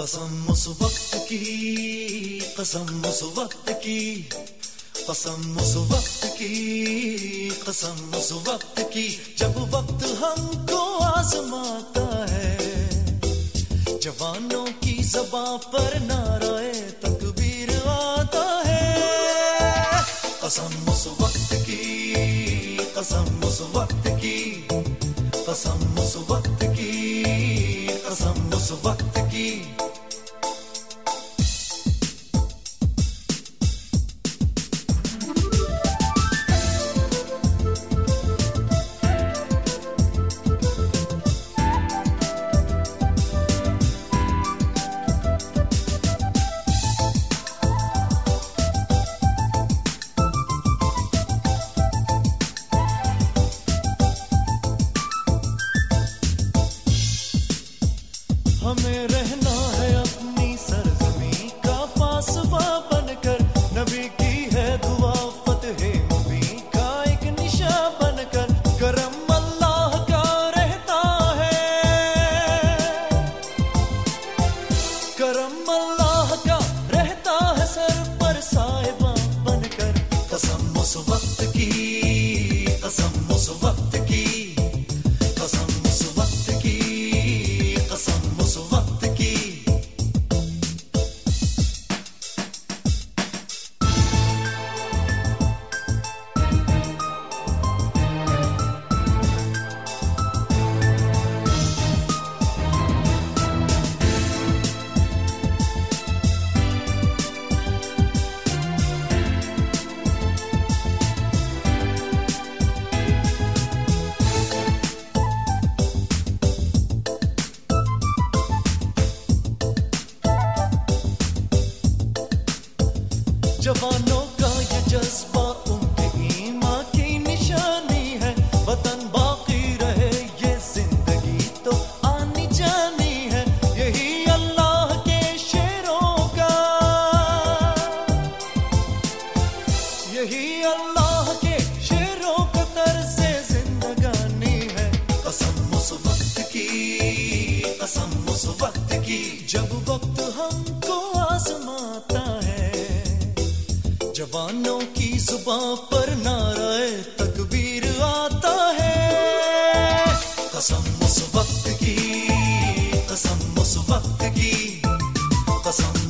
कसम उस वक्त की, कसम उस वक्त की, कसम उस वक्त की, कसम उस वक्त की। जब वक्त हमको आजमाता है, जवानों की जबा पर नाराए तकबीर आता है। कसम उस वक्त की, कसम उस वक्त की, कसम उस वक्त की, कसम उस वक्त की। जवानों का ये जज्बा उनके जवानों की जुबा पर नाराय तकबीर आता है। कसम उस वक्त की, कसम उस वक्त की, कसम